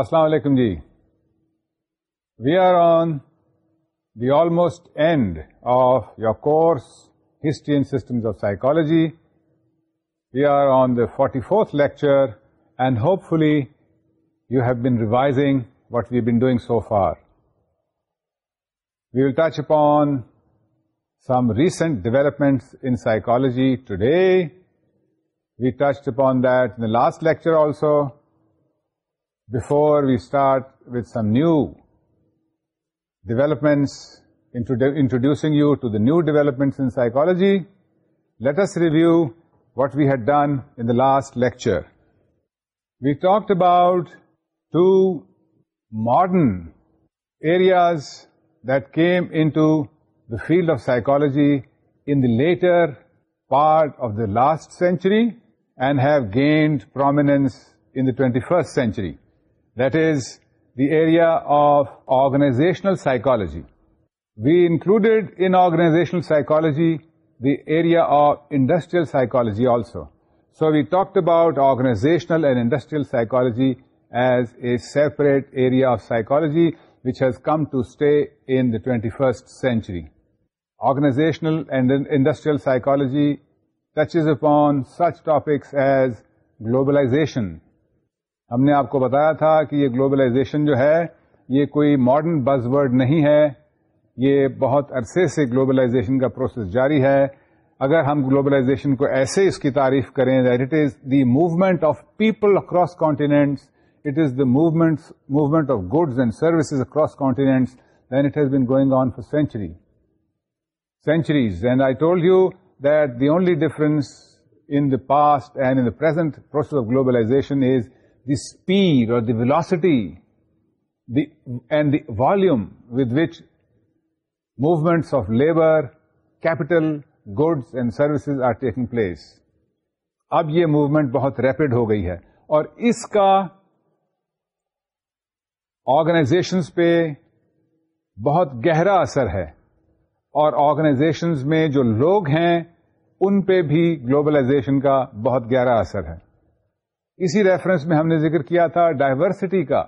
السلام علیکم جی we are on the almost end of your course history and systems of psychology we are on the forty fourth lecture and hopefully you have been revising what we been doing so far we will touch upon some recent developments in psychology today we touch upon that in last lecture also before we start with some new developments, introducing you to the new developments in psychology, let us review what we had done in the last lecture. We talked about two modern areas that came into the field of psychology in the later part of the last century and have gained prominence in the 21st century. That is the area of organizational psychology. We included in organizational psychology the area of industrial psychology also. So we talked about organizational and industrial psychology as a separate area of psychology which has come to stay in the 21st century. Organizational and industrial psychology touches upon such topics as globalization, ہم نے آپ کو بتایا تھا کہ یہ globalisation جو ہے یہ کوئی ماڈرن بز ورڈ نہیں ہے یہ بہت عرصے سے گلوبلائزیشن کا پروسیس جاری ہے اگر ہم گلوبلائزیشن کو ایسے اس کی تعریف کریں it is the movement of people across continents it is the movement movement of goods and services across continents then it has been going on for century centuries and I told you that the only difference in the past and in present process of globalisation is the speed اور the velocity the and the volume with which movements of labour capital goods and services are taking place اب یہ movement بہت rapid ہو گئی ہے اور اس کا organisations پہ بہت گہرا اثر ہے اور آرگنائزیشن میں جو لوگ ہیں ان پہ بھی گلوبلائزیشن کا بہت گہرا اثر ہے اسی ریفرنس میں ہم نے ذکر کیا تھا ڈائیورسٹی کا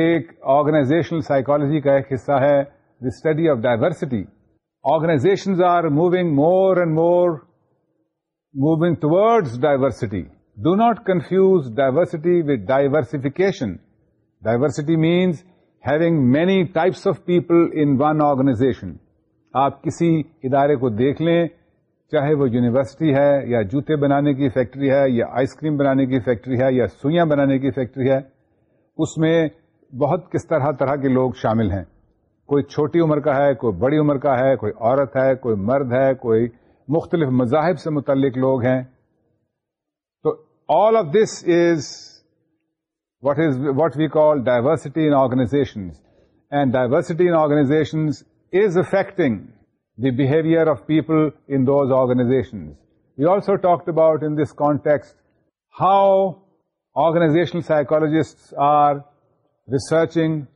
ایک آرگنائزیشنل سائیکالوجی کا ایک حصہ ہے the study of diversity organization are moving more and more moving towards diversity do not confuse diversity with diversification diversity means having many types of people in one organization آپ کسی ادارے کو دیکھ لیں چاہے وہ یونیورسٹی ہے یا جوتے بنانے کی فیکٹری ہے یا آئس کریم بنانے کی فیکٹری ہے یا سوئیاں بنانے کی فیکٹری ہے اس میں بہت کس طرح طرح کے لوگ شامل ہیں کوئی چھوٹی عمر کا ہے کوئی بڑی عمر کا ہے کوئی عورت ہے کوئی مرد ہے کوئی مختلف مذاہب سے متعلق لوگ ہیں تو all of this is what is what we call diversity in organization and diversity in organization is affecting the behavior of people in those organizations. We also talked about in this context how organizational psychologists are researching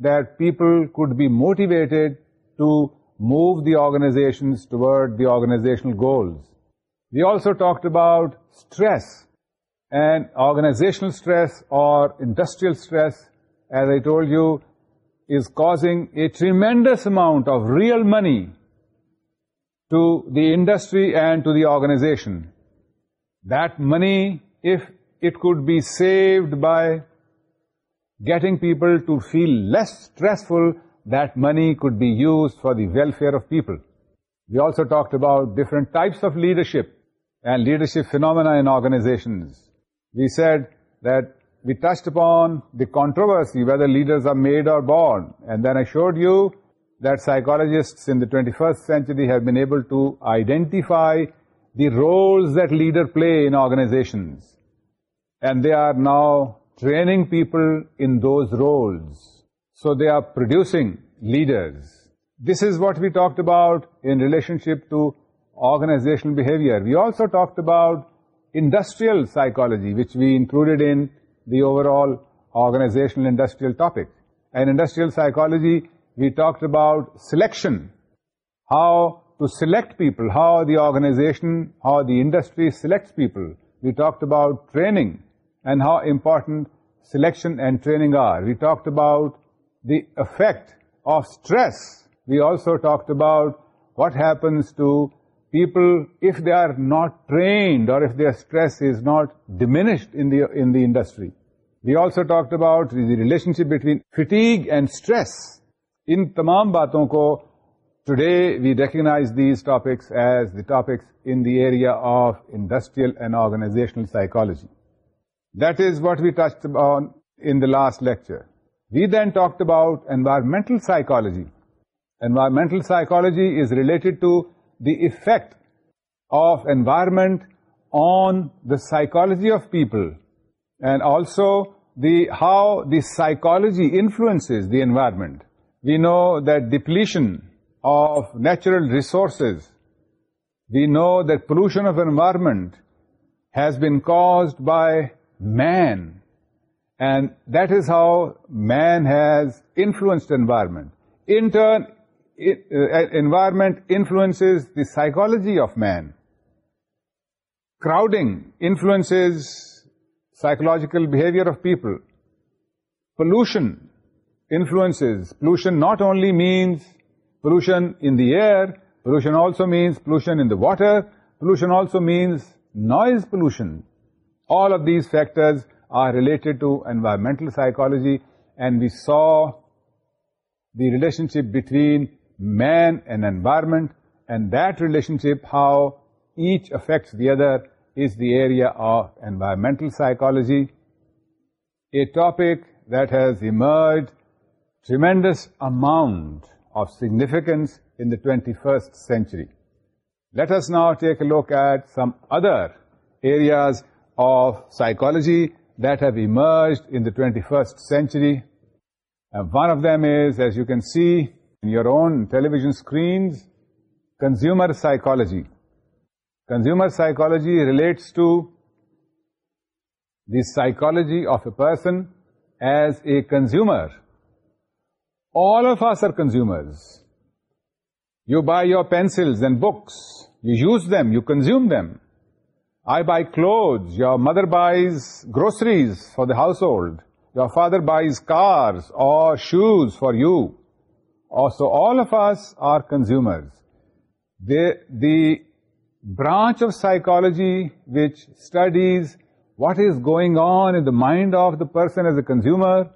that people could be motivated to move the organizations toward the organizational goals. We also talked about stress and organizational stress or industrial stress, as I told you, is causing a tremendous amount of real money to the industry and to the organization. That money, if it could be saved by getting people to feel less stressful, that money could be used for the welfare of people. We also talked about different types of leadership and leadership phenomena in organizations. We said that we touched upon the controversy, whether leaders are made or born. And then I showed you that psychologists in the 21st century have been able to identify the roles that leaders play in organizations. And they are now training people in those roles. So they are producing leaders. This is what we talked about in relationship to organizational behavior. We also talked about industrial psychology, which we included in the overall organizational industrial topic. And industrial psychology we talked about selection, how to select people, how the organization, how the industry selects people. We talked about training and how important selection and training are. We talked about the effect of stress. We also talked about what happens to people if they are not trained or if their stress is not diminished in the industry. We also talked about the relationship between fatigue and stress. ان تمام باتوں کو today we recognise these topics as the topics in the area of industrial and organisational psychology that is what we touch upon in the last lecture we then talk about environmental psychology environmental psychology is related to the effect of environment on the psychology of people and also the how the psychology influence the environment We know that depletion of natural resources, we know that pollution of environment has been caused by man, and that is how man has influenced environment. In turn, uh, environment influences the psychology of man. Crowding influences psychological behavior of people. Pollution influences. Pollution not only means pollution in the air, pollution also means pollution in the water, pollution also means noise pollution. All of these factors are related to environmental psychology, and we saw the relationship between man and environment, and that relationship, how each affects the other, is the area of environmental psychology, a topic that has emerged tremendous amount of significance in the 21st century. Let us now take a look at some other areas of psychology that have emerged in the 21st century. And uh, one of them is, as you can see in your own television screens, consumer psychology. Consumer psychology relates to the psychology of a person as a consumer all of us are consumers. You buy your pencils and books. You use them, you consume them. I buy clothes, your mother buys groceries for the household, your father buys cars or shoes for you. Also, all of us are consumers. The branch of psychology which studies what is going on in the mind of the person as a consumer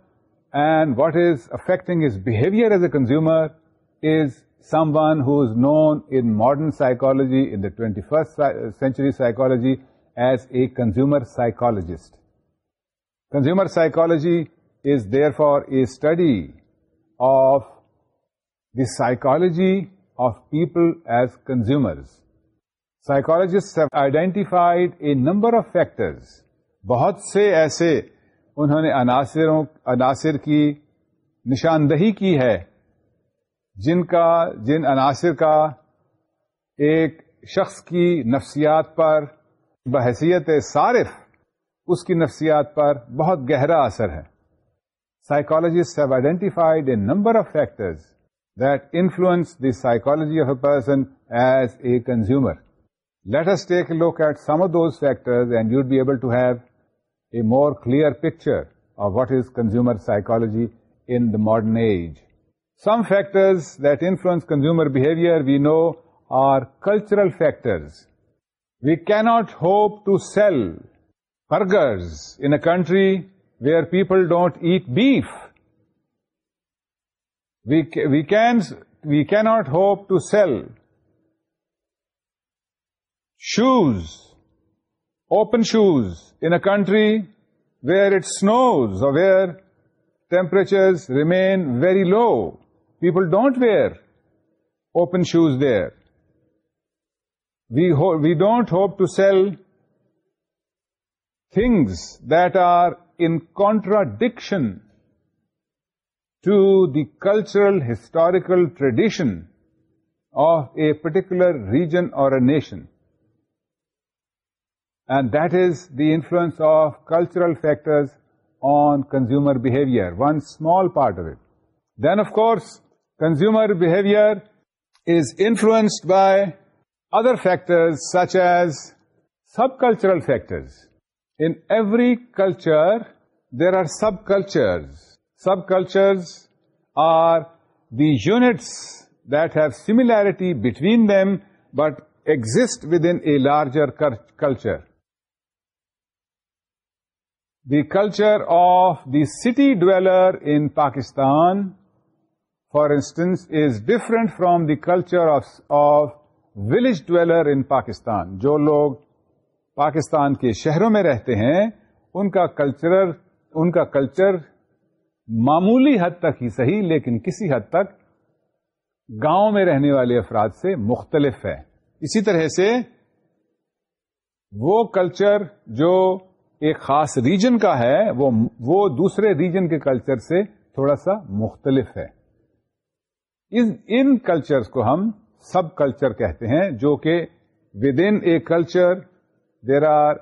and what is affecting his behaviour as a consumer is someone who is known in modern psychology in the twenty first century psychology as a consumer psychologist consumer psychology is therefore a study of the psychology of people as consumers psychologist identified a number of factors بہت سے ایسے انہوں نے عناصروں عناصر کی نشاندہی کی ہے جن کا جن عناصر کا ایک شخص کی نفسیات پر بحثیت صارف اس کی نفسیات پر بہت گہرا اثر ہے psychologist have identified a number of factors that influence the psychology of a person as a consumer let us take look at some of those factors and you'd be able to have a more clear picture of what is consumer psychology in the modern age. Some factors that influence consumer behavior we know are cultural factors. We cannot hope to sell burgers in a country where people don't eat beef. We cannot hope to sell shoes open shoes in a country where it snows or where temperatures remain very low. People don't wear open shoes there. We don't hope to sell things that are in contradiction to the cultural, historical tradition of a particular region or a nation and that is the influence of cultural factors on consumer behavior, one small part of it. Then, of course, consumer behavior is influenced by other factors such as subcultural factors. In every culture, there are subcultures. Subcultures are the units that have similarity between them but exist within a larger culture. The culture of the city dweller in Pakistan for instance is different from the culture of of village dweller in Pakistan جو لوگ پاکستان کے شہروں میں رہتے ہیں ان کا culture ان کا کلچر معمولی حد تک ہی صحیح لیکن کسی حد تک گاؤں میں رہنے والے افراد سے مختلف ہے اسی طرح سے وہ کلچر جو ایک خاص ریجن کا ہے وہ وہ دوسرے ریجن کے کلچر سے تھوڑا سا مختلف ہے ان کلچر کو ہم سب کلچر کہتے ہیں جو کہ within a culture there are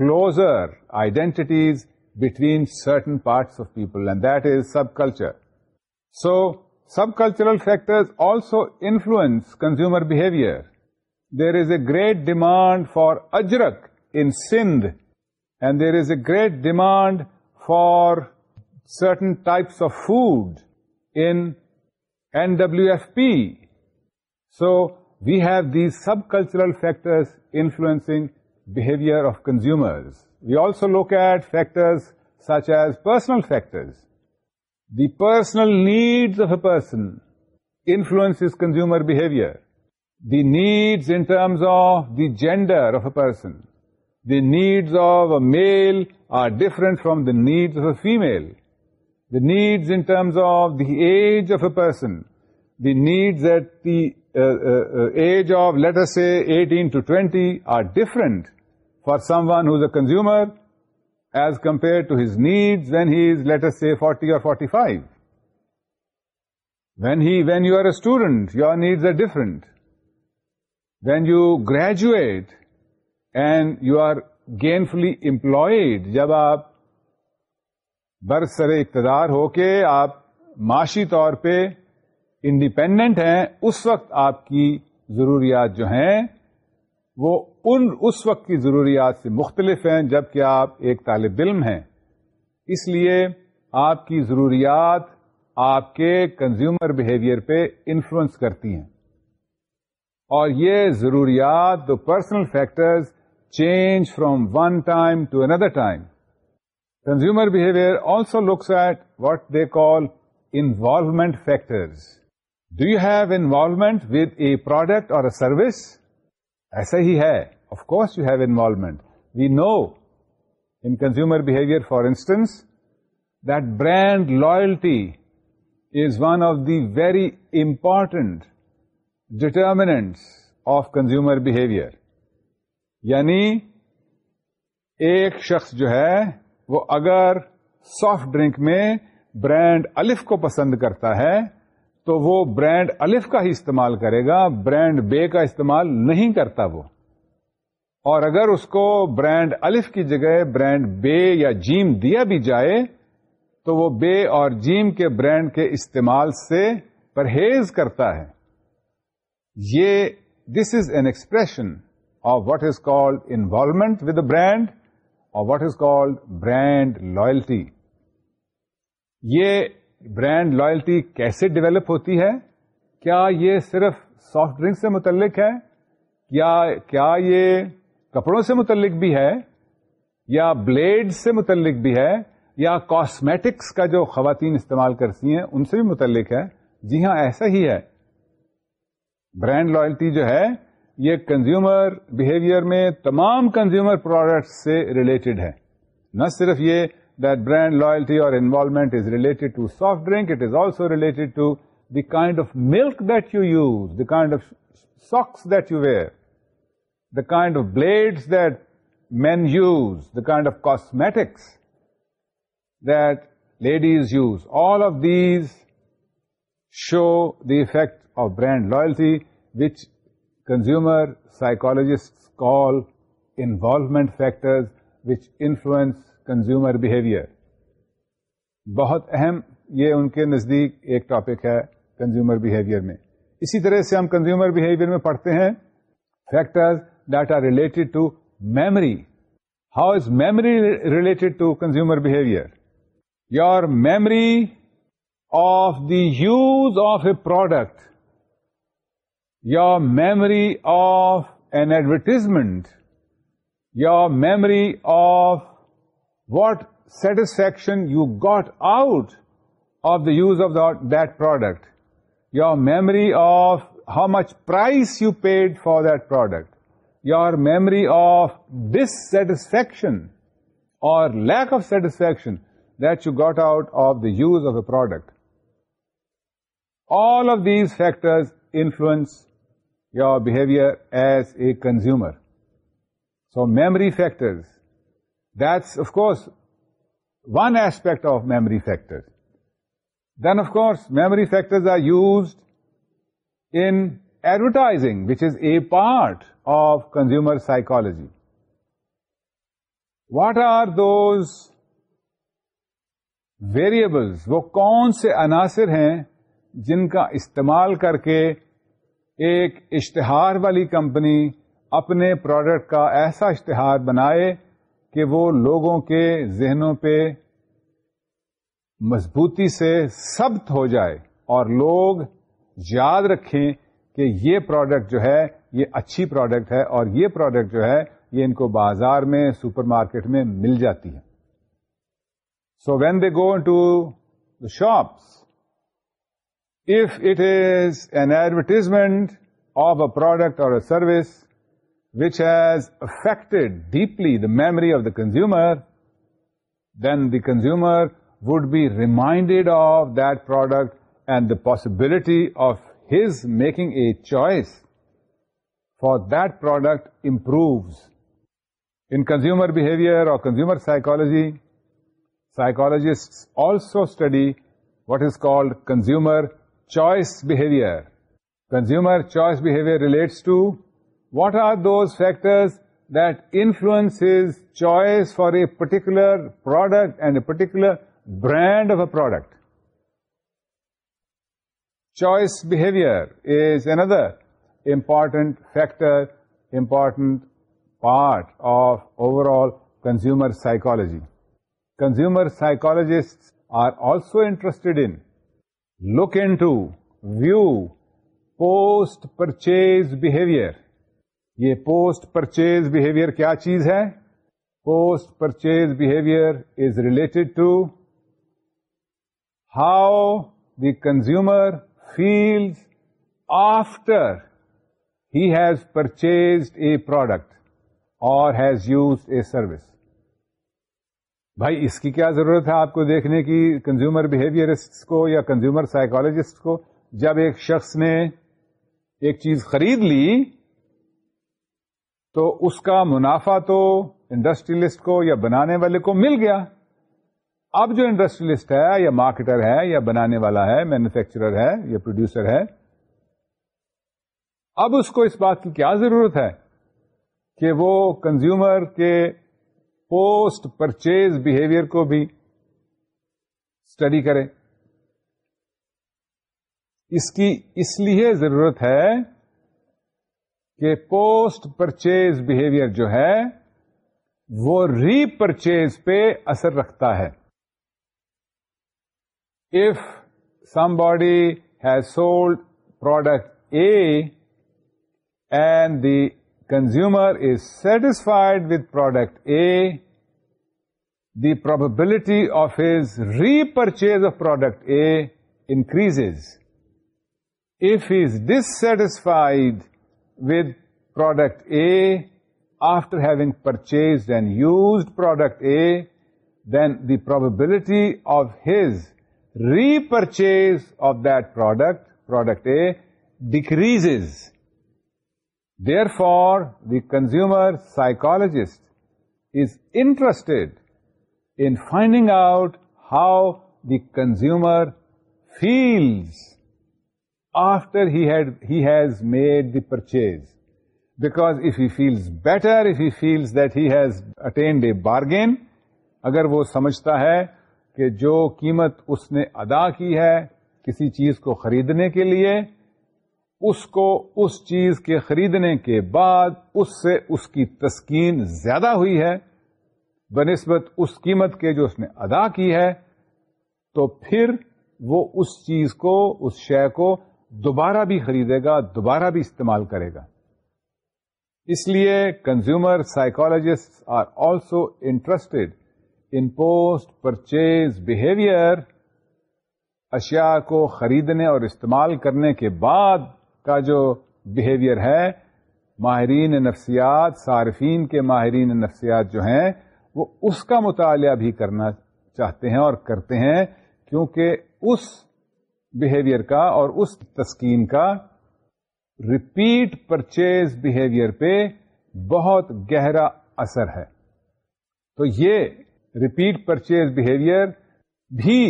closer identities between certain parts of people and that is sub culture so sub cultural factors also influence consumer behaviour there is a great demand for ajrak in Sindh and there is a great demand for certain types of food in NWFP. So we have these subcultural factors influencing behavior of consumers. We also look at factors such as personal factors. The personal needs of a person influences consumer behavior. The needs in terms of the gender of a person, the needs of a male are different from the needs of a female. The needs in terms of the age of a person, the needs at the uh, uh, uh, age of, let us say, 18 to 20 are different for someone who's a consumer as compared to his needs when he is, let us say, 40 or 45. When you are a student, your needs are different. When you graduate, and you are gainfully employed جب آپ برسر اقتدار ہو کے آپ معاشی طور پہ independent ہیں اس وقت آپ کی ضروریات جو ہیں وہ ان اس وقت کی ضروریات سے مختلف ہیں جب کہ آپ ایک طالب علم ہیں اس لیے آپ کی ضروریات آپ کے کنزیومر بہیویئر پہ انفلوئنس کرتی ہیں اور یہ ضروریات دو personal factors change from one time to another time. Consumer behavior also looks at what they call involvement factors. Do you have involvement with a product or a service? Aisa hi hai. Of course you have involvement. We know in consumer behavior, for instance, that brand loyalty is one of the very important determinants of consumer behavior. یعنی ایک شخص جو ہے وہ اگر soft drink میں brand الف کو پسند کرتا ہے تو وہ برانڈ الف کا ہی استعمال کرے گا برانڈ بے کا استعمال نہیں کرتا وہ اور اگر اس کو برانڈ الف کی جگہ برانڈ بے یا جیم دیا بھی جائے تو وہ بے اور جیم کے برانڈ کے استعمال سے پرہیز کرتا ہے یہ this is an expression what is called involvement with brand اور what is called brand loyalty یہ برانڈ لائلٹی کیسے ڈیولپ ہوتی ہے کیا یہ صرف سافٹ ڈرنک سے متعلق ہے کیا یہ کپڑوں سے متعلق بھی ہے یا بلیڈ سے متعلق بھی ہے یا کاسمیٹکس کا جو خواتین استعمال کرتی ہیں ان سے بھی متعلق ہے جی ہاں ایسا ہی ہے برانڈ لوائلٹی جو ہے یہ کنزیومر بہیویئر میں تمام کنزیومر پروڈکٹس سے ریلیٹڈ ہے نہ صرف یہ دیٹ برانڈ لائلٹی اور involvement is related to soft drink it is also related to the kind of milk that you use the kind of socks that you wear the kind of blades that men use the kind of cosmetics that ladies use all of these show the effect of brand loyalty which consumer psychologist call involvement factors which influence consumer behaviour بہت اہم یہ ان کے نزدیک ایک topic ہے consumer behaviour میں اسی طرح سے ہم کنزیومر بہیویئر میں پڑھتے ہیں factors are related to memory how is memory related to consumer behaviour your memory of the use of a product your memory of an advertisement, your memory of what satisfaction you got out of the use of that product, your memory of how much price you paid for that product, your memory of dissatisfaction or lack of satisfaction that you got out of the use of a product. All of these factors influence behaviour as a consumer so memory factors the course one aspect of memory factor then of course memory factors are used in advertising which is a part of consumer psychology what are those variables وہ کون سے عناصر ہیں جن کا استعمال کر کے ایک اشتہار والی کمپنی اپنے پروڈکٹ کا ایسا اشتہار بنائے کہ وہ لوگوں کے ذہنوں پہ مضبوطی سے سبت ہو جائے اور لوگ یاد رکھیں کہ یہ پروڈکٹ جو ہے یہ اچھی پروڈکٹ ہے اور یہ پروڈکٹ جو ہے یہ ان کو بازار میں سپر مارکیٹ میں مل جاتی ہے so when they go to the shops If it is an advertisement of a product or a service which has affected deeply the memory of the consumer, then the consumer would be reminded of that product and the possibility of his making a choice for that product improves. In consumer behavior or consumer psychology, psychologists also study what is called consumer choice behavior. Consumer choice behavior relates to what are those factors that influence his choice for a particular product and a particular brand of a product. Choice behavior is another important factor, important part of overall consumer psychology. Consumer psychologists are also interested in لوکو post purchase behaviour یہ post purchase behaviour کیا چیز ہے post purchase behaviour is related to how the consumer feels after has purchased a product اور has use a service بھائی اس کی کیا ضرورت ہے آپ کو دیکھنے کی کنزیومر بہیویئرسٹ کو یا کنزیومر سائیکولوجسٹ کو جب ایک شخص نے ایک چیز خرید لی تو اس کا منافع تو انڈسٹریلسٹ کو یا بنانے والے کو مل گیا اب جو انڈسٹریلسٹ ہے یا مارکیٹر ہے یا بنانے والا ہے مینوفیکچرر ہے یا پروڈیوسر ہے اب اس کو اس بات کی کیا ضرورت ہے کہ وہ کنزیومر کے پوسٹ پرچیز بہیویئر کو بھی اسٹڈی کریں اس کی اس لیے ضرورت ہے کہ پوسٹ پرچیز بہیویئر جو ہے وہ ری پرچیز پہ اثر رکھتا ہے if somebody has sold product A and the consumer is satisfied with product A the probability of his repurchase of product A increases. If he is dissatisfied with product A after having purchased and used product A, then the probability of his repurchase of that product, product A, decreases. Therefore, the consumer psychologist is interested in finding out how the consumer feels after he, had, he has made the purchase. Because if he feels better, if he feels that he has attained a bargain, اگر وہ سمجھتا ہے کہ جو قیمت اس نے ادا کی ہے کسی چیز کو خریدنے کے لیے اس کو اس چیز کے خریدنے کے بعد اس سے اس کی تسکین زیادہ ہوئی ہے بنسبت اس قیمت کے جو اس نے ادا کی ہے تو پھر وہ اس چیز کو اس شے کو دوبارہ بھی خریدے گا دوبارہ بھی استعمال کرے گا اس لیے consumer psychologist are also interested in post purchase behaviour اشیاء کو خریدنے اور استعمال کرنے کے بعد کا جو بہیویئر ہے ماہرین نفسیات صارفین کے ماہرین نفسیات جو ہیں وہ اس کا مطالعہ بھی کرنا چاہتے ہیں اور کرتے ہیں کیونکہ اس بہیویئر کا اور اس تسکین کا ریپیٹ پرچیز بہیویئر پہ بہت گہرا اثر ہے تو یہ ریپیٹ پرچیز بہیویئر بھی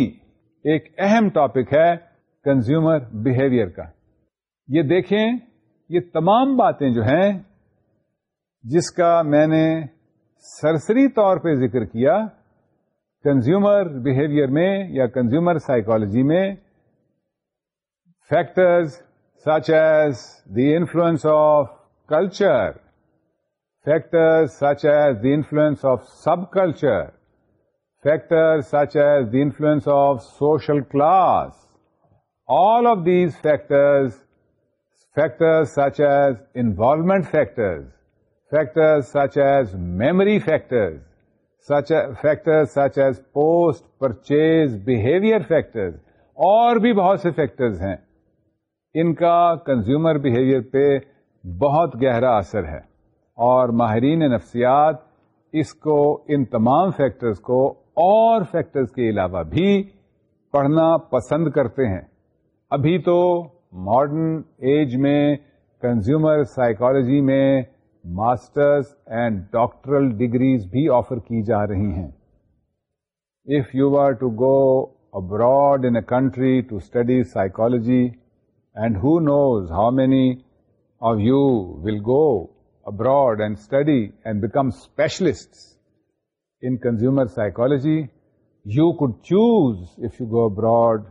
ایک اہم ٹاپک ہے کنزیومر بہیویئر کا یہ دیکھیں یہ تمام باتیں جو ہیں جس کا میں نے سرسری طور پہ ذکر کیا کنزیومر بہیویئر میں یا کنزیومر سائیکولوجی میں factors such as the influence of culture factors such as the influence of subculture factor such as the influence of social class all of these factors factor such as involvement factors factors such as memory factors, such such factors such as post, purchase, behavior factors اور بھی بہت سے factors ہیں ان کا consumer behaviour پہ بہت گہرا اثر ہے اور ماہرین نفسیات اس کو ان تمام فیکٹرز کو اور فیکٹرز کے علاوہ بھی پڑھنا پسند کرتے ہیں ابھی تو ماڈرن ایج میں کنزیومر سائیکالوجی میں ماسٹرز اینڈ ڈاکٹرل ڈگریز بھی آفر کی جا رہی ہیں if you are to go abroad in a country to study psychology and who knows how many of you will go abroad and study and become specialist in consumer psychology you could choose if you go abroad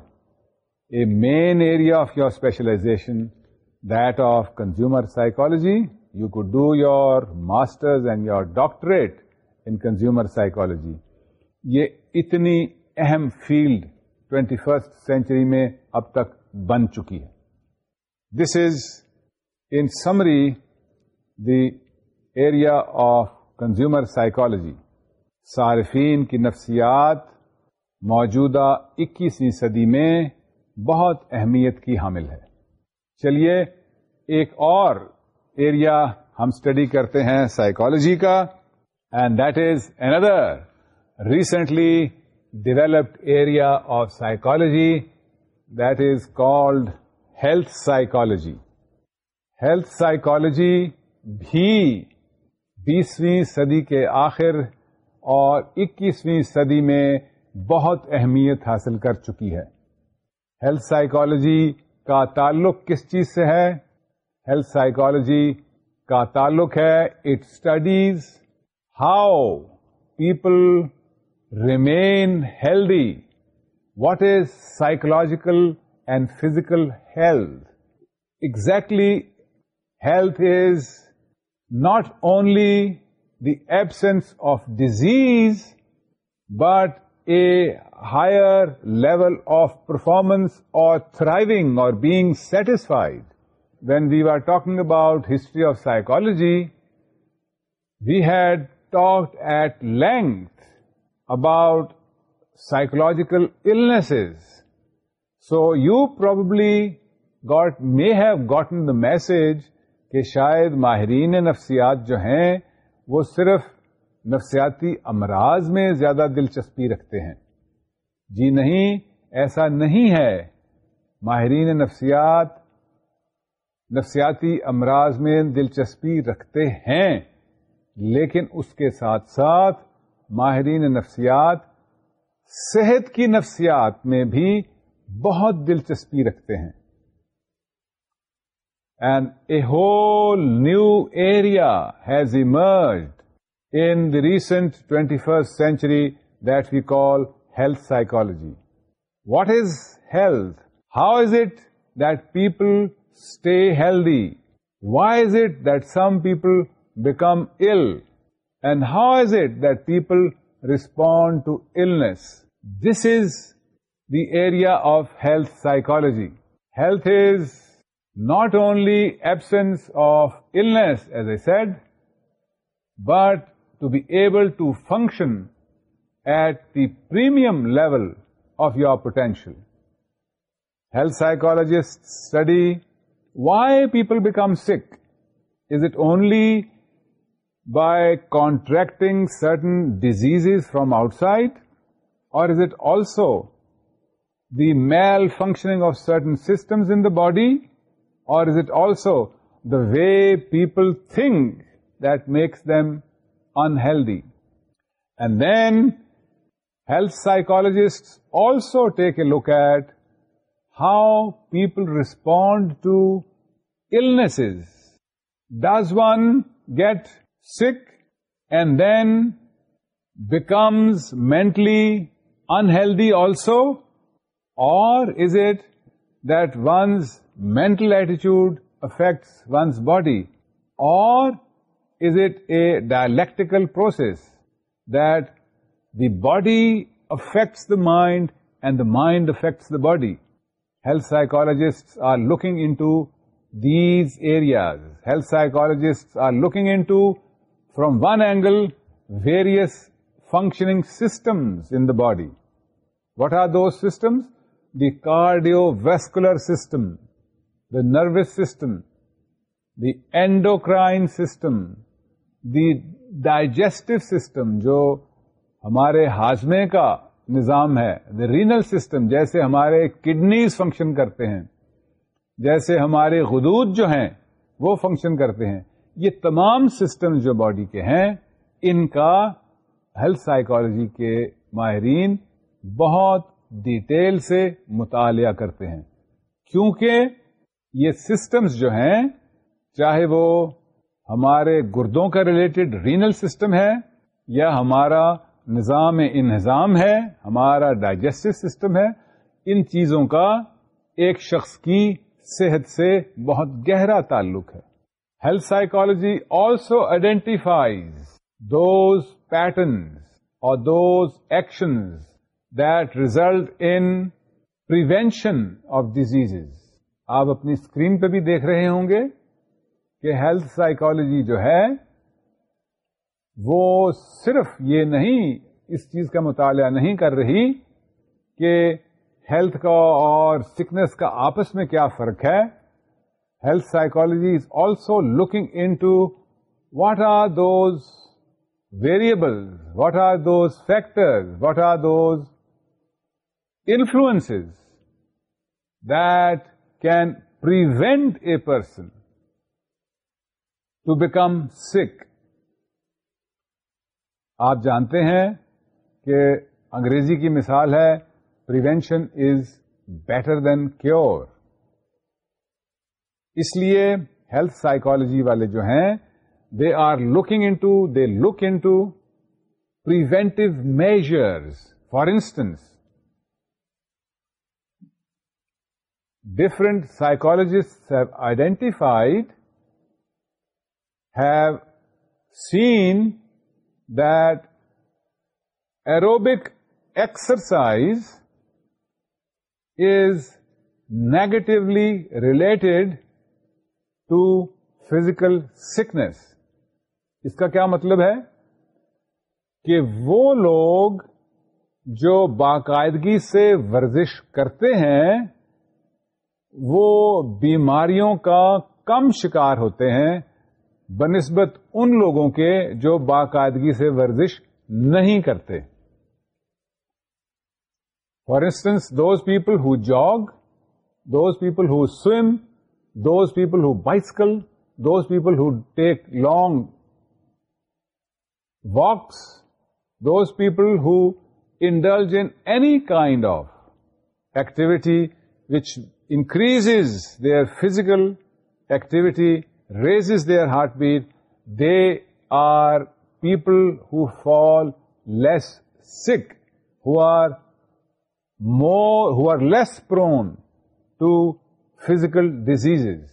a main area of your specialisation that of consumer psychology you could do your masters and your doctorate in consumer psychology یہ اتنی اہم field twenty first century میں اب تک بن چکی ہے this is in summary the area of consumer psychology صارفین کی نفسیات موجودہ اکیسویں صدی میں بہت اہمیت کی حامل ہے چلیے ایک اور ایریا ہم اسٹڈی کرتے ہیں سائیکولوجی کا and that is another recently developed area of psychology that is called health psychology health psychology بھی بیسویں صدی کے آخر اور اکیسویں صدی میں بہت اہمیت حاصل کر چکی ہے ہیلتھ سائیکولوجی کا تعلق کس چیز سے ہے ہیلتھ سائیکالوجی کا تعلق ہے it studies how people remain healthy what is psychological and physical health exactly health is not only the absence of disease but a higher level of performance اور تھرائیونگ اور being satisfied when we are talking about history of we we had at at length about illnesses. So you probably got may have gotten the message کہ شاید ماہرین نفسیات جو ہیں وہ صرف نفسیاتی امراض میں زیادہ دلچسپی رکھتے ہیں جی نہیں ایسا نہیں ہے ماہرین نفسیات نفسیاتی امراض میں دلچسپی رکھتے ہیں لیکن اس کے ساتھ ساتھ ماہرین نفسیات صحت کی نفسیات میں بھی بہت دلچسپی رکھتے ہیں and a whole new area has emerged in recent twenty first century that we call health psychology what is health how is it that people stay healthy? Why is it that some people become ill? And how is it that people respond to illness? This is the area of health psychology. Health is not only absence of illness, as I said, but to be able to function at the premium level of your potential. Health psychologists study why people become sick? Is it only by contracting certain diseases from outside? Or is it also the malfunctioning of certain systems in the body? Or is it also the way people think that makes them unhealthy? And then health psychologists also take a look at how people respond to illnesses. Does one get sick and then becomes mentally unhealthy also? Or is it that one's mental attitude affects one's body? Or is it a dialectical process that the body affects the mind and the mind affects the body? Health psychologist are looking health psychologist looking انام one angles functioning in the body what are those systems the cardiovascular system the nervous system the endocrine system the digestive system جو ہمارے ہاجمے کا نظام ہے دا renal system جیسے ہمارے kidneys function کرتے ہیں جیسے ہمارے غدود جو ہیں وہ فنکشن کرتے ہیں یہ تمام سسٹم جو باڈی کے ہیں ان کا ہیلتھ سائیکالوجی کے ماہرین بہت ڈیٹیل سے مطالعہ کرتے ہیں کیونکہ یہ سسٹمز جو ہیں چاہے وہ ہمارے گردوں کا ریلیٹڈ رینل سسٹم ہے یا ہمارا نظام انہضام ہے ہمارا ڈائجسٹو سسٹم ہے ان چیزوں کا ایک شخص کی صحت سے بہت گہرا تعلق ہے health psychology also identifies those patterns اور those actions that result in prevention of disease آپ اپنی اسکرین پہ بھی دیکھ رہے ہوں گے کہ ہیلتھ سائیکولوجی جو ہے وہ صرف یہ نہیں اس چیز کا مطالعہ نہیں کر رہی کہ ہیلتھ کا اور سکنس کا آپس میں کیا فرق ہے health psychology is also looking in to what are those variable what are those factors what are those influence that can prevent a person to become sick آپ جانتے ہیں کہ انگریزی کی مثال ہے prevention is better than cure اس لیے ہیلتھ سائیکولوجی والے جو ہیں they are looking in to they look in to preventive measures for instance different psychologist have identified have seen that aerobic exercise is negatively related to physical sickness. اس کا کیا مطلب ہے کہ وہ لوگ جو باقاعدگی سے ورزش کرتے ہیں وہ بیماریوں کا کم شکار ہوتے ہیں بنسبت ان لوگوں کے جو باقاعدگی سے ورزش نہیں کرتے for instance those people who jog those people who swim those people who bicycle those people who take long walks those people who indulge any kind of activity which increase their physical activity raises their heartbeat, they are people who fall less sick, who are less prone to physical diseases.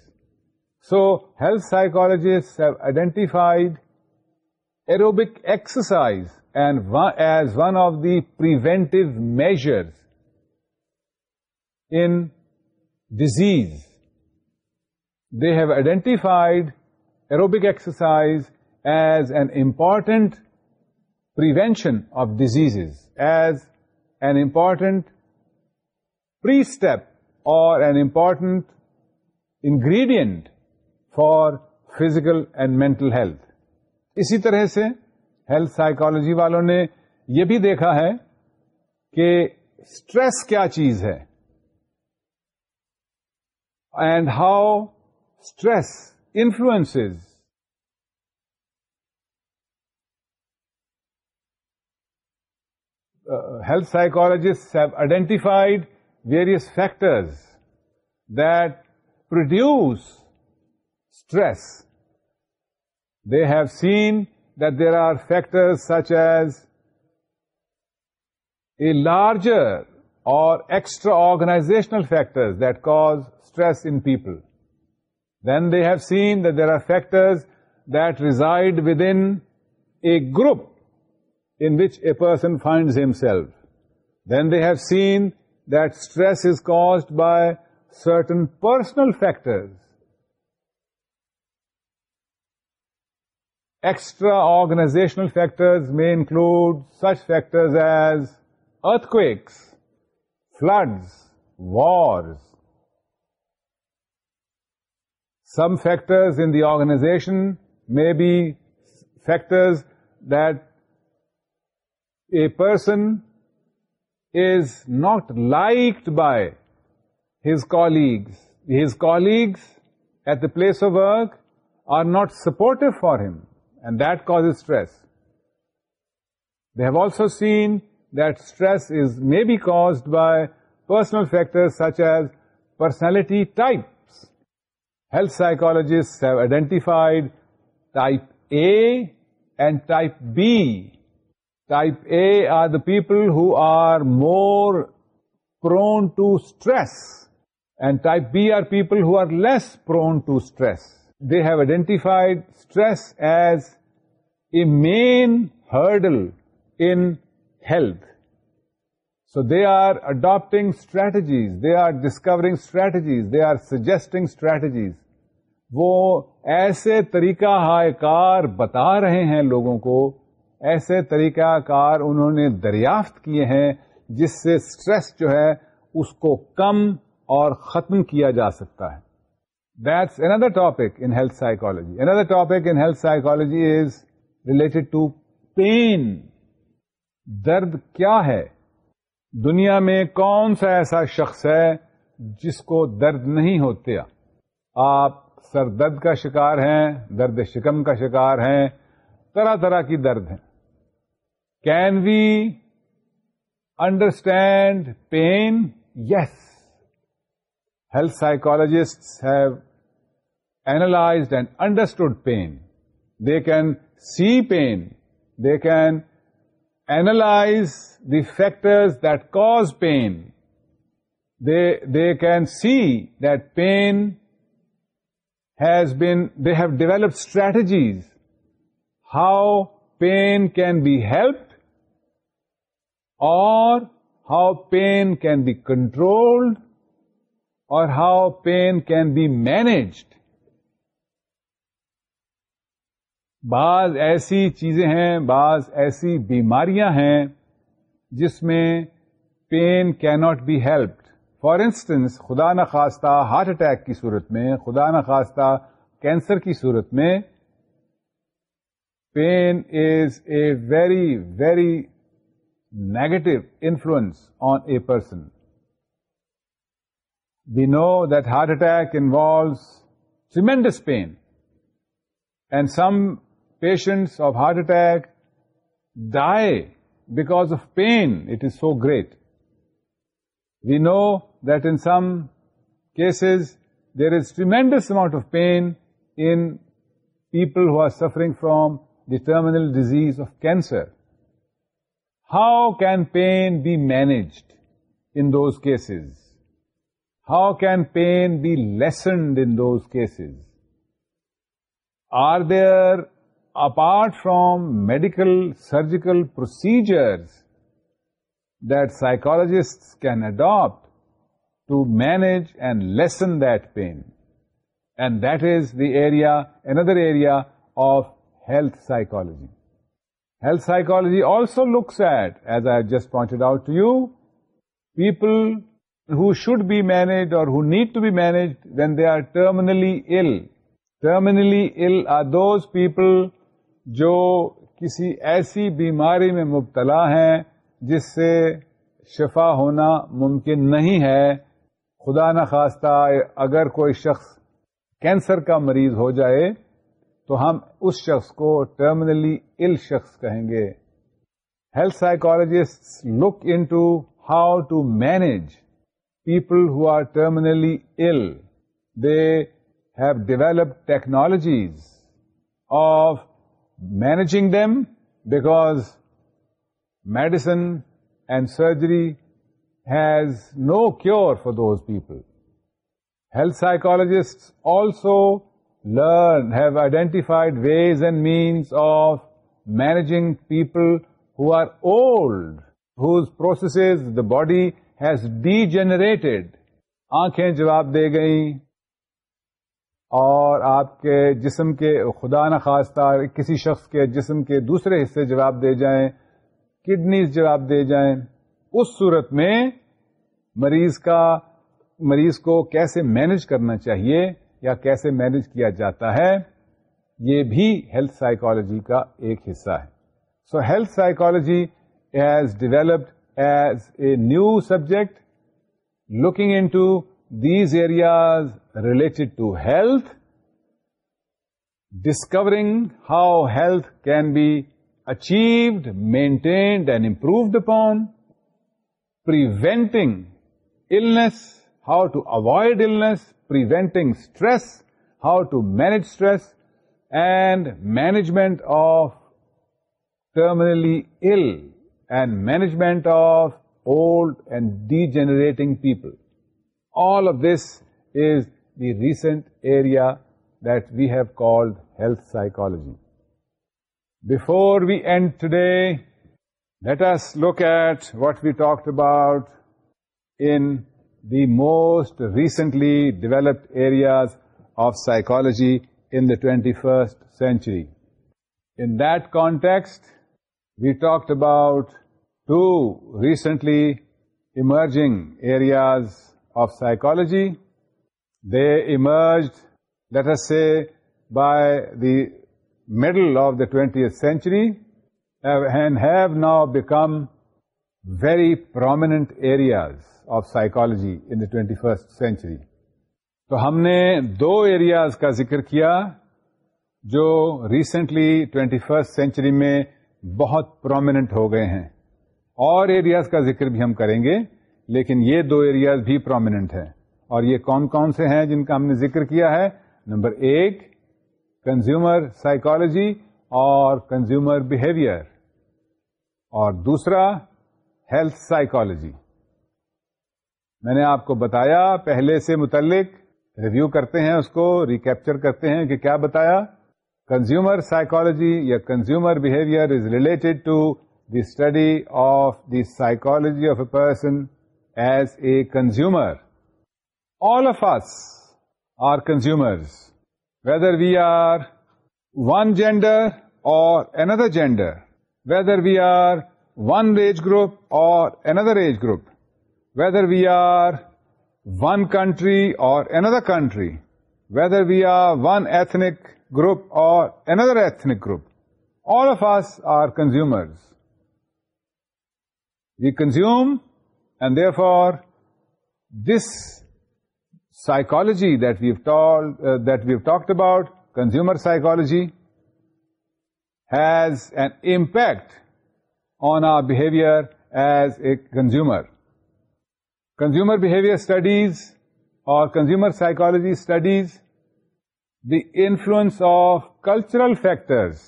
So, health psychologists have identified aerobic exercise as one of the preventive measures in disease. They have identified aerobic exercise as an important prevention of disease as an important pre step اور an important ingredient for physical and mental health اسی طرح سے health psychology والوں نے یہ بھی دیکھا ہے کہ اسٹریس کیا چیز ہے and how Stress influences uh, health psychologists have identified various factors that produce stress. They have seen that there are factors such as a larger or extra organizational factors that cause stress in people. Then they have seen that there are factors that reside within a group in which a person finds himself. Then they have seen that stress is caused by certain personal factors, extra-organizational factors may include such factors as earthquakes, floods, wars, some factors in the organization may be factors that a person is not liked by his colleagues. His colleagues at the place of work are not supportive for him, and that causes stress. They have also seen that stress may be caused by personal factors such as personality type health psychologists have identified type A and type B. Type A are the people who are more prone to stress, and type B are people who are less prone to stress. They have identified stress as a main hurdle in health. They are adapting strategies they are discovering strategies they are suggesting strategies وہ ایسے طریقہ کار بتا رہے ہیں لوگوں کو ایسے طریقہ کار انہوں نے دریافت کیے ہیں جس سے اسٹریس جو ہے اس کو کم اور ختم کیا جا سکتا ہے that's another topic in health psychology another topic in health psychology is related to pain درد کیا ہے دنیا میں کون سا ایسا شخص ہے جس کو درد نہیں ہوتے آپ سر درد کا شکار ہیں درد شکم کا شکار ہیں طرح طرح کی درد ہیں can we understand pain yes health psychologist have analysed and understood pain they can see pain they can analyze the factors that cause pain, they can see that pain has been, they have developed strategies how pain can be helped or how pain can be controlled or how pain can be managed. بعض ایسی چیزیں ہیں بعض ایسی بیماریاں ہیں جس میں pain cannot be helped for instance خدا نخواستہ ہارٹ اٹیک کی صورت میں خدا نخواستہ کینسر کی صورت میں pain is a very very negative influence on a person we know that heart attack involves tremendous pain and some Patients of heart attack die because of pain. It is so great. We know that in some cases there is tremendous amount of pain in people who are suffering from the terminal disease of cancer. How can pain be managed in those cases? How can pain be lessened in those cases? Are there apart from medical, surgical procedures that psychologists can adopt to manage and lessen that pain. And that is the area, another area of health psychology. Health psychology also looks at, as I have just pointed out to you, people who should be managed or who need to be managed when they are terminally ill. Terminally ill are those people جو کسی ایسی بیماری میں مبتلا ہیں جس سے شفا ہونا ممکن نہیں ہے خدا نخواستہ اگر کوئی شخص کینسر کا مریض ہو جائے تو ہم اس شخص کو ٹرمنلی ال شخص کہیں گے health psychologist look in to how to manage people who are terminally ill they have develop technologies of managing them because medicine and surgery has no cure for those people health psychologist also learn have identified ways and means of managing people who are old his process the body has degenerated آنکھیں جواب دے گئی اور آپ کے جسم کے خدا نخواستہ کسی شخص کے جسم کے دوسرے حصے جواب دے جائیں کڈنیز جواب دے جائیں اس صورت میں مریض کا مریض کو کیسے مینج کرنا چاہیے یا کیسے مینج کیا جاتا ہے یہ بھی ہیلتھ سائیکالوجی کا ایک حصہ ہے so health psychology as developed as a new subject looking in to these areas related to health, discovering how health can be achieved, maintained, and improved upon, preventing illness, how to avoid illness, preventing stress, how to manage stress, and management of terminally ill and management of old and degenerating people. All of this is the recent area that we have called health psychology. Before we end today, let us look at what we talked about in the most recently developed areas of psychology in the 21st century. In that context, we talked about two recently emerging areas of psychology they let us سے by the middle of the 20th century century ہین have now become very prominent areas of psychology aunty first century تو ہم نے دو areas کا ذکر کیا جو recently twenty first century میں بہت پرومیننٹ ہو گئے ہیں اور ایریاز کا ذکر بھی ہم کریں گے لیکن یہ دو ایریاز بھی پرومیننٹ ہیں اور یہ کون کون سے ہیں جن کا ہم نے ذکر کیا ہے نمبر ایک کنزیومر سائیکالوجی اور کنزیومر بہیویئر اور دوسرا ہیلتھ سائیکالوجی میں نے آپ کو بتایا پہلے سے متعلق ریویو کرتے ہیں اس کو ریکپچر کرتے ہیں کہ کیا بتایا کنزیومر سائیکولوجی یا consumer behaviour is related to the study of the psychology of a person as a consumer all of us are consumers, whether we are one gender or another gender, whether we are one age group or another age group, whether we are one country or another country, whether we are one ethnic group or another ethnic group. All of us are consumers. We consume, and therefore this psychology that we've to that we've talk about consumer psychology has an impact on a behaviour as a consumer consumer behaviour studies اور consumer psychology studies the influence of cultural factors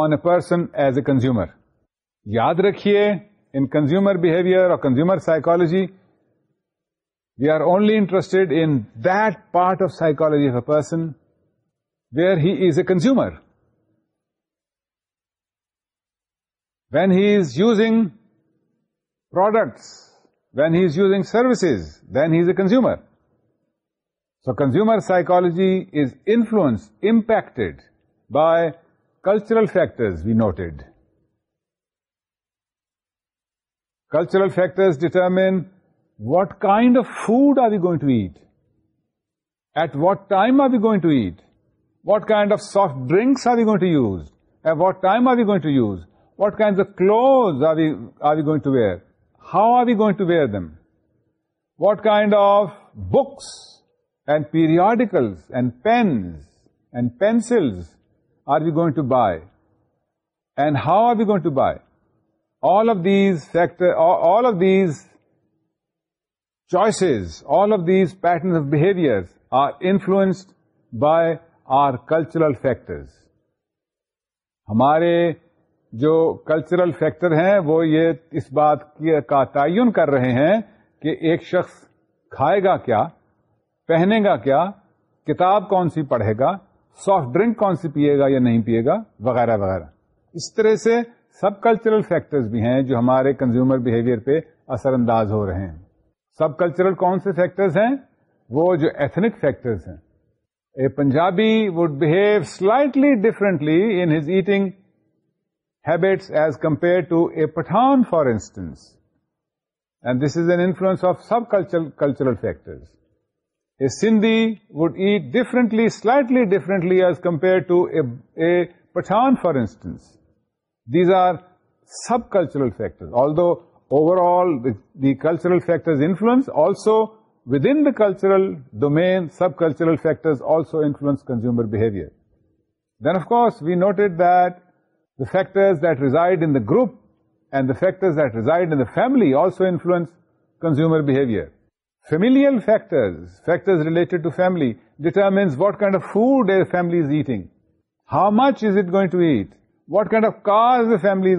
on a person as a consumer یاد رکھیے in consumer behaviour اور consumer psychology We are only interested in that part of psychology of a person where he is a consumer. When he is using products, when he is using services, then he is a consumer. So consumer psychology is influenced, impacted by cultural factors we noted. Cultural factors determine what kind of soft drinks periodical pen and pencil all of these choices, all of these patterns of behaviors are influenced by our cultural factors. ہمارے جو cultural factor ہیں وہ یہ اس بات کا تعین کر رہے ہیں کہ ایک شخص کھائے گا کیا پہنے گا کیا کتاب کون سی پڑھے گا سافٹ ڈرنک کون سی پیے گا یا نہیں پیے گا وغیرہ وغیرہ اس طرح سے سب کلچرل فیکٹرز بھی ہیں جو ہمارے کنزیومر بہیویئر پہ اثر انداز ہو رہے ہیں سب کلچرل کون سے فیکٹرز ہیں وہ جو ایتھنک فیکٹرز ہیں a Punjabi would behave slightly in his eating habits as compare to a Pathan for instance and this is an influence of sub cultural factors a Sindhi would eat differently slightly differently as compare to a Pathan for instance these are subcultural factor all do Overall, the cultural factors influence. Also, within the cultural domain, subcultural factors also influence consumer behavior. Then, of course, we noted that the factors that reside in the group and the factors that reside in the family also influence consumer behavior. Familial factors, factors related to family, determines what kind of food a family is eating. How much is it going to eat? What kind of cause the family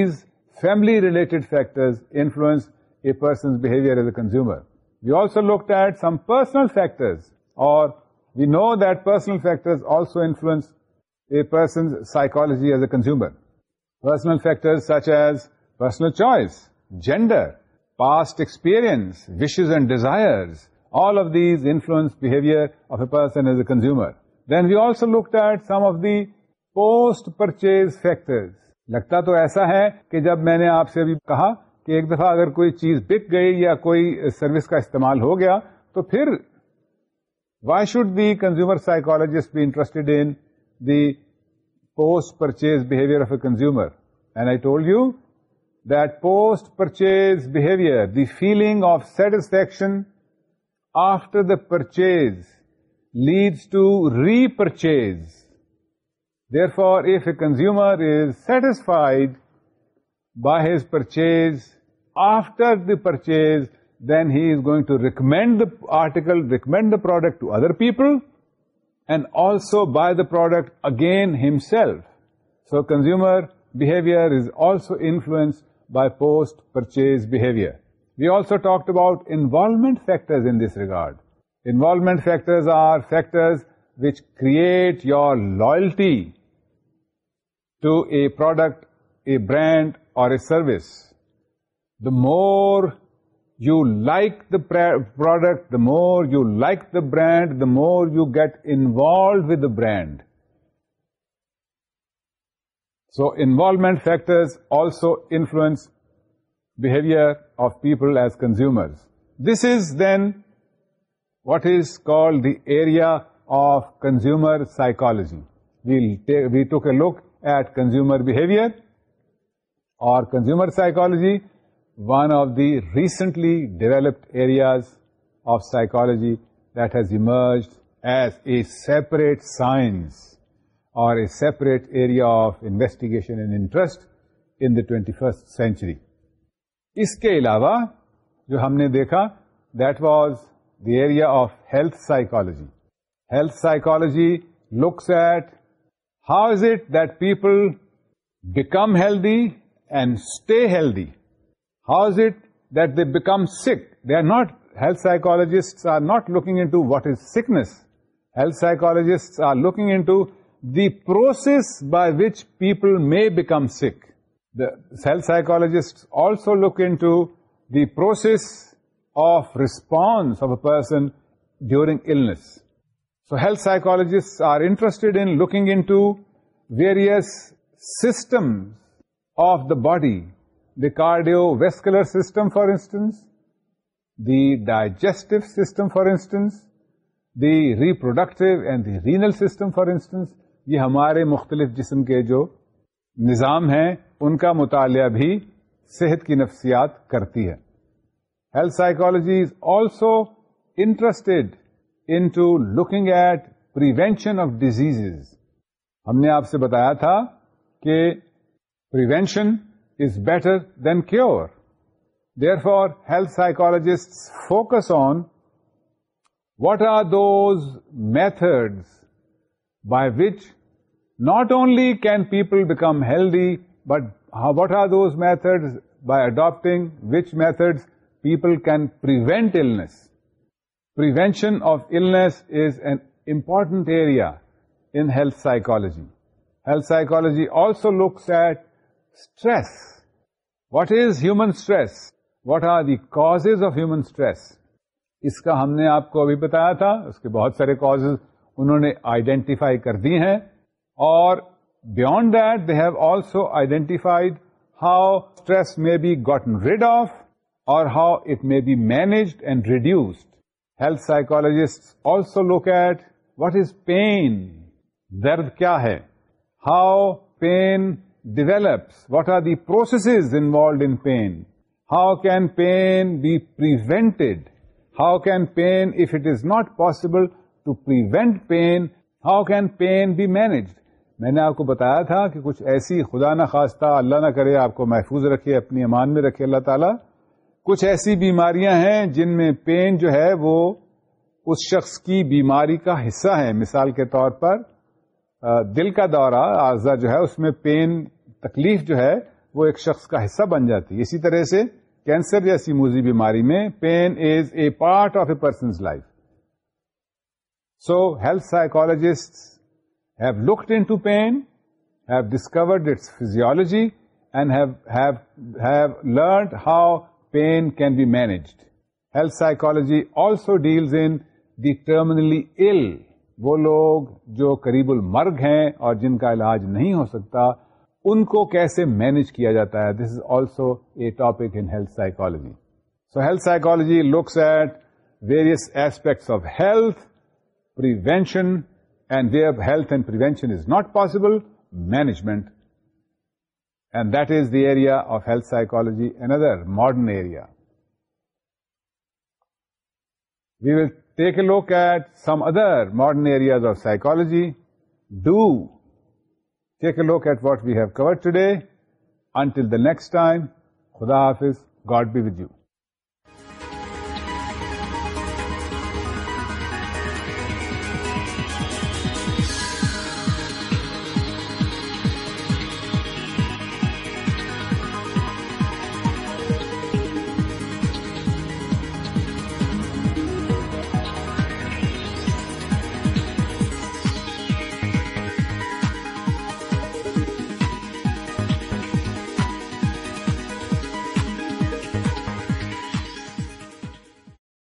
families family related فیکٹرسنلٹر we know that personal factor also influence a person's psychology as a consumer personal فیکٹرسنل choice gender past experience wishes and desires all of these influence behavior of a person as a consumer. Then we also looked at some of the post-purchase factors. لگتا تو ایسا ہے کہ جب میں نے آپ سے ابھی کہا کہ ایک دفعہ اگر کوئی چیز بک گئی یا کوئی سروس کا استعمال ہو گیا تو پھر why should the consumer psychologist be interested in the post purchase behaviour of a consumer and I told you that post purchase behaviour the feeling of satisfaction after the purchase leads to repurchase. Therefore, if a consumer is satisfied by his purchase after the purchase, then he is going to recommend the article, recommend the product to other people, and also buy the product again himself. So consumer behavior is also influenced by post-purchase behavior. We also talked about involvement factors in this regard. Involvement factors are factors which create your loyalty to a product, a brand, or a service. The more you like the product, the more you like the brand, the more you get involved with the brand. So involvement factors also influence behavior of people as consumers. This is then what is called the area of consumer psychology. We took a look at consumer behavior or consumer psychology, one of the recently developed areas of psychology that has emerged as a separate science or a separate area of investigation and interest in the 21st century. اس کے علاوہ جو ہم نے دیکھا that was the area of health psychology health psychology looks at how is it that people become healthy and stay healthy how is it that they become sick they are not health psychologist are not looking in to what is sickness health psychologist are looking in to the process by which people may become sick health psychologist also لک انو the process of response a person during so health psychologist are interested in looking in to various system of the body the cardiovascular system for instance the digestive system for instance the reproductive and the renal system for instance یہ ہمارے مختلف جسم کے جو نظام ہیں ان کا مطالعہ بھی صحت کی نفسیات کرتی ہے health psychology is also interested in to looking at prevention of disease ہم نے آپ سے بتایا تھا کہ prevention is better than cure for health psychologist focus on what are those methods by which not only can people become healthy but ہا what are those method by adapting which method people can Persian of is an important area in health psychology psychology also looks at stress what is human stress what are the causes of human stress اس کا ہم نے آپ کو ابھی بتایا تھا اس کے بہت سارے کاز انہوں نے آئیڈینٹیفائی کر دی ہیں اور Beyond that, they have also identified how stress may be gotten rid of or how it may be managed and reduced. Health psychologists also look at what is pain, dard kya hai, how pain develops, what are the processes involved in pain, how can pain be prevented, how can pain, if it is not possible to prevent pain, how can pain be managed. میں نے آپ کو بتایا تھا کہ کچھ ایسی خدا نہ خواستہ اللہ نہ کرے آپ کو محفوظ رکھے اپنی ایمان میں رکھے اللہ تعالیٰ کچھ ایسی بیماریاں ہیں جن میں پین جو ہے وہ اس شخص کی بیماری کا حصہ ہے مثال کے طور پر دل کا دورہ اعضا جو ہے اس میں پین تکلیف جو ہے وہ ایک شخص کا حصہ بن جاتی ہے اسی طرح سے کینسر جیسی موزی بیماری میں pain is a part of a person's life so health psychologist have looked in to pain have discovered its physiology and have learned how pain can be managed health also also deals in terminally ill. وہ لوگ جو قریب المرگ ہیں اور جن کا علاج نہیں ہو سکتا ان کو کیسے مینج کیا جاتا ہے this is also a topic in health psychology so health psychology looks at various aspects of health prevention and their health and prevention is not possible, management. And that is the area of health psychology, another modern area. We will take a look at some other modern areas of psychology. Do take a look at what we have covered today. Until the next time, Khuda Hafiz, God be with you.